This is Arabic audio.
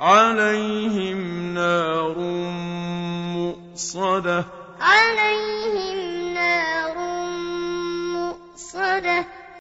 عَلَيْهِمْ نَارٌ مُّؤْصَدَةٌ. عَلَيْهِمْ نَارٌ مُّؤْصَدَةٌ.